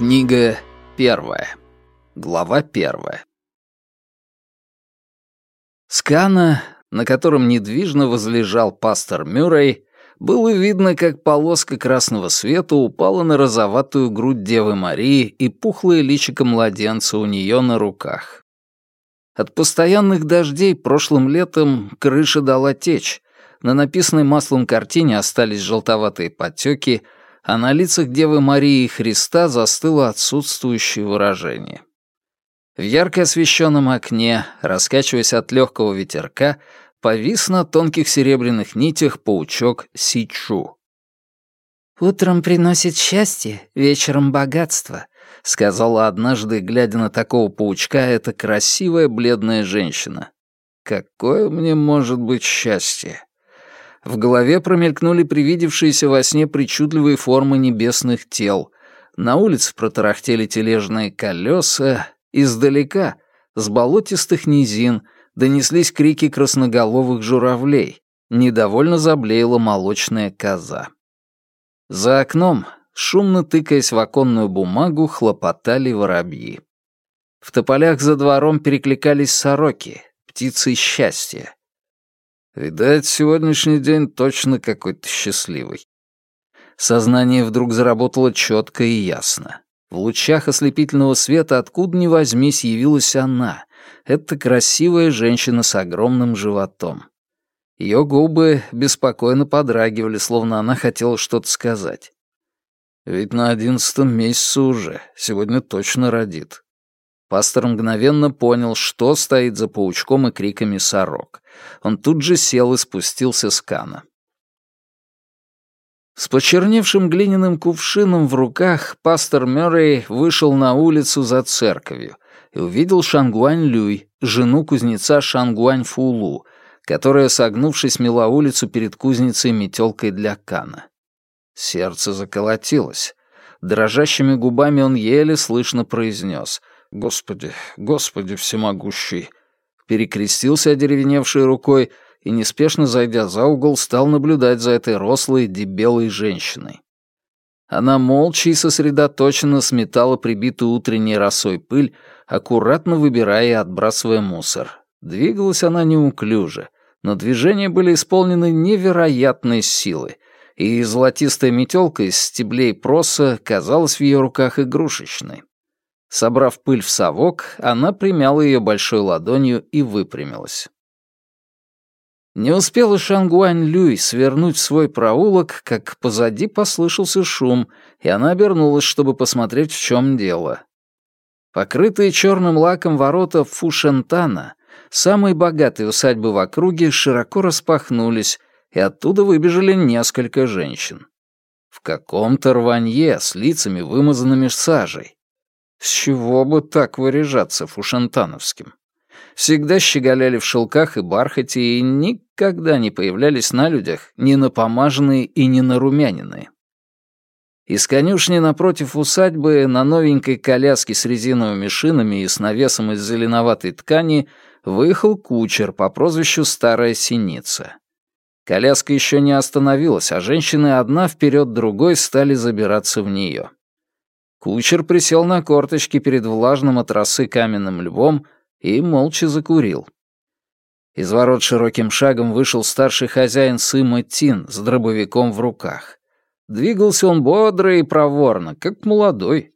Книга первая. Глава первая. Скана, на котором недвижно возлежал пастор Мюррей, было видно, как полоска красного света упала на розоватую грудь Девы Марии и пухлое личико младенца у нее на руках. От постоянных дождей прошлым летом крыша дала течь, на написанной маслом картине остались желтоватые потеки, а на лицах Девы Марии и Христа застыло отсутствующее выражение. В ярко освещенном окне, раскачиваясь от легкого ветерка, повис на тонких серебряных нитях паучок Сичу. «Утром приносит счастье, вечером богатство», — сказала однажды, глядя на такого паучка, эта красивая бледная женщина. «Какое мне может быть счастье?» В голове промелькнули привидевшиеся во сне причудливые формы небесных тел. На улице протарахтели тележные колеса. Издалека, с болотистых низин, донеслись крики красноголовых журавлей. Недовольно заблеяла молочная коза. За окном, шумно тыкаясь в оконную бумагу, хлопотали воробьи. В тополях за двором перекликались сороки, птицы счастья. Видать, сегодняшний день точно какой-то счастливый. Сознание вдруг заработало четко и ясно. В лучах ослепительного света откуда ни возьмись явилась она. Это красивая женщина с огромным животом. Ее губы беспокойно подрагивали, словно она хотела что-то сказать. Ведь на одиннадцатом месяце уже, сегодня точно родит. Пастор мгновенно понял, что стоит за паучком и криками сорок. Он тут же сел и спустился с кана. С почерневшим глиняным кувшином в руках пастор Мёррей вышел на улицу за церковью и увидел Шангуань Люй, жену кузнеца Шангуань Фулу, которая, согнувшись, мела улицу перед кузницей метелкой для кана. Сердце заколотилось. Дрожащими губами он еле слышно произнес «Господи, Господи всемогущий!» Перекрестился одеревеневшей рукой и, неспешно зайдя за угол, стал наблюдать за этой рослой, дебелой женщиной. Она молча и сосредоточенно сметала прибитую утренней росой пыль, аккуратно выбирая и отбрасывая мусор. Двигалась она неуклюже, но движения были исполнены невероятной силой, и золотистая метелка из стеблей проса казалась в ее руках игрушечной. Собрав пыль в совок, она примяла ее большой ладонью и выпрямилась. Не успела Шангуань Люй свернуть свой проулок, как позади послышался шум, и она обернулась, чтобы посмотреть, в чем дело. Покрытые черным лаком ворота Фушентана, самой богатой усадьбы в округе, широко распахнулись, и оттуда выбежали несколько женщин. В каком-то рванье с лицами, вымазанными сажей. С чего бы так выряжаться фушантановским? Всегда щеголяли в шелках и бархате и никогда не появлялись на людях ни напомаженные и не нарумяненные. Из конюшни напротив усадьбы на новенькой коляске с резиновыми шинами и с навесом из зеленоватой ткани выехал кучер по прозвищу Старая Синица. Коляска еще не остановилась, а женщины одна вперед другой стали забираться в нее. Кучер присел на корточки перед влажным от росы каменным львом и молча закурил. Из ворот широким шагом вышел старший хозяин Сыма Тин с дробовиком в руках. Двигался он бодро и проворно, как молодой.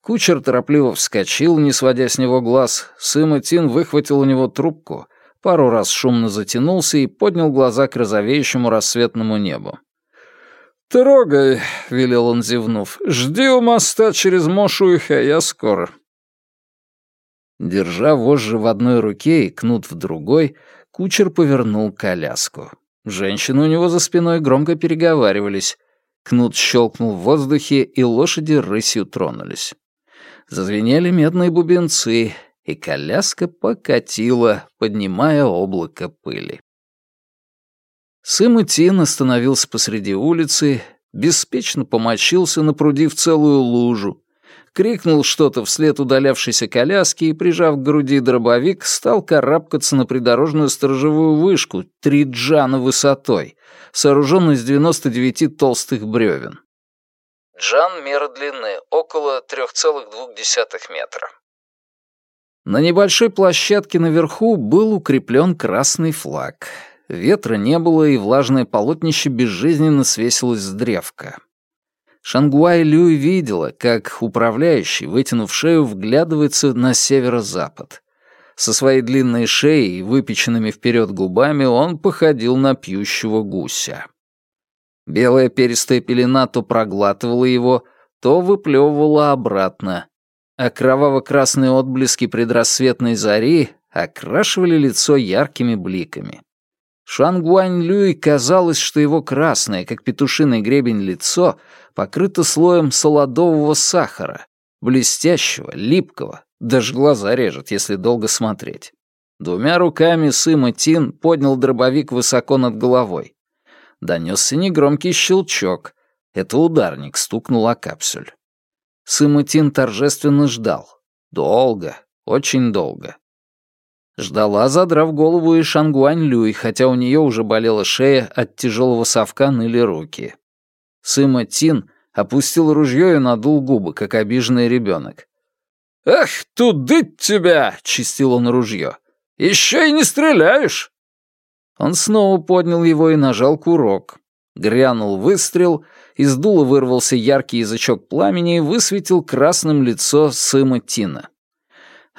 Кучер торопливо вскочил, не сводя с него глаз. Сыма Тин выхватил у него трубку, пару раз шумно затянулся и поднял глаза к розовеющему рассветному небу. «Трогай», — велел он, зевнув. «Жди у моста через Мошуиха, я скоро». Держа вожжи в одной руке и кнут в другой, кучер повернул коляску. Женщины у него за спиной громко переговаривались. Кнут щелкнул в воздухе, и лошади рысью тронулись. Зазвенели медные бубенцы, и коляска покатила, поднимая облако пыли. Сэм Тин остановился посреди улицы, беспечно помочился, напрудив целую лужу, крикнул что-то вслед удалявшейся коляски и, прижав к груди дробовик, стал карабкаться на придорожную сторожевую вышку три джана высотой, сооруженную из 99 толстых бревен. Джан мера длины около 3,2 метра. На небольшой площадке наверху был укреплен красный флаг. Ветра не было, и влажное полотнище безжизненно свесилось с древка. Шангуай Люй видела, как управляющий, вытянув шею, вглядывается на северо-запад. Со своей длинной шеей и выпеченными вперед губами он походил на пьющего гуся. Белая перистая пелена то проглатывала его, то выплевывала обратно, а кроваво-красные отблески предрассветной зари окрашивали лицо яркими бликами. Шангуань Люй казалось, что его красное, как петушиный гребень, лицо покрыто слоем солодового сахара, блестящего, липкого, даже глаза режет, если долго смотреть. Двумя руками Сыма Тин поднял дробовик высоко над головой. Донесся негромкий щелчок. Это ударник стукнул о капсюль. Сымутин торжественно ждал. Долго, очень долго. Ждала, задрав голову и Шангуань Люй, хотя у нее уже болела шея, от тяжелого совка ныли руки. Сыма Тин опустил ружье и надул губы, как обиженный ребенок. «Эх, туды тебя!» — чистил он ружье. «Еще и не стреляешь!» Он снова поднял его и нажал курок. Грянул выстрел, из дула вырвался яркий язычок пламени и высветил красным лицо Сыма Тина.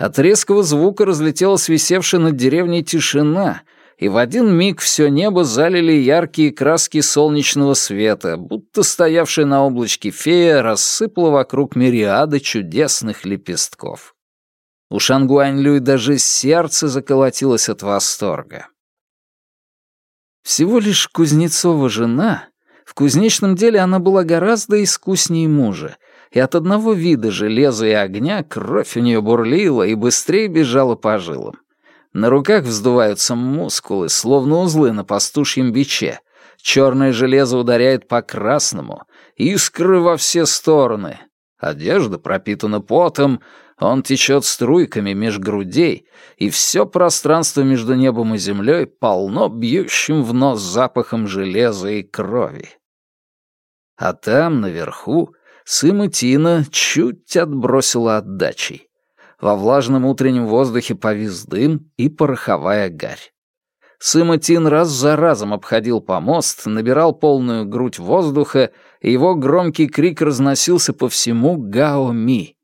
От резкого звука разлетелась висевшая над деревней тишина, и в один миг все небо залили яркие краски солнечного света, будто стоявшая на облачке фея рассыпала вокруг мириады чудесных лепестков. У Шангуань-Люй даже сердце заколотилось от восторга. Всего лишь Кузнецова жена, в кузнечном деле она была гораздо искуснее мужа, и от одного вида железа и огня кровь у нее бурлила и быстрее бежала по жилам. На руках вздуваются мускулы, словно узлы на пастушьем биче. Черное железо ударяет по красному, искры во все стороны. Одежда пропитана потом, он течет струйками меж грудей, и все пространство между небом и землей полно бьющим в нос запахом железа и крови. А там, наверху, Сыма Тина чуть отбросила отдачей. Во влажном утреннем воздухе повис дым и пороховая гарь. Сыма Тин раз за разом обходил помост, набирал полную грудь воздуха, и его громкий крик разносился по всему Гао-Ми.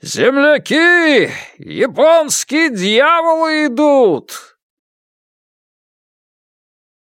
«Земляки! Японские дьяволы идут!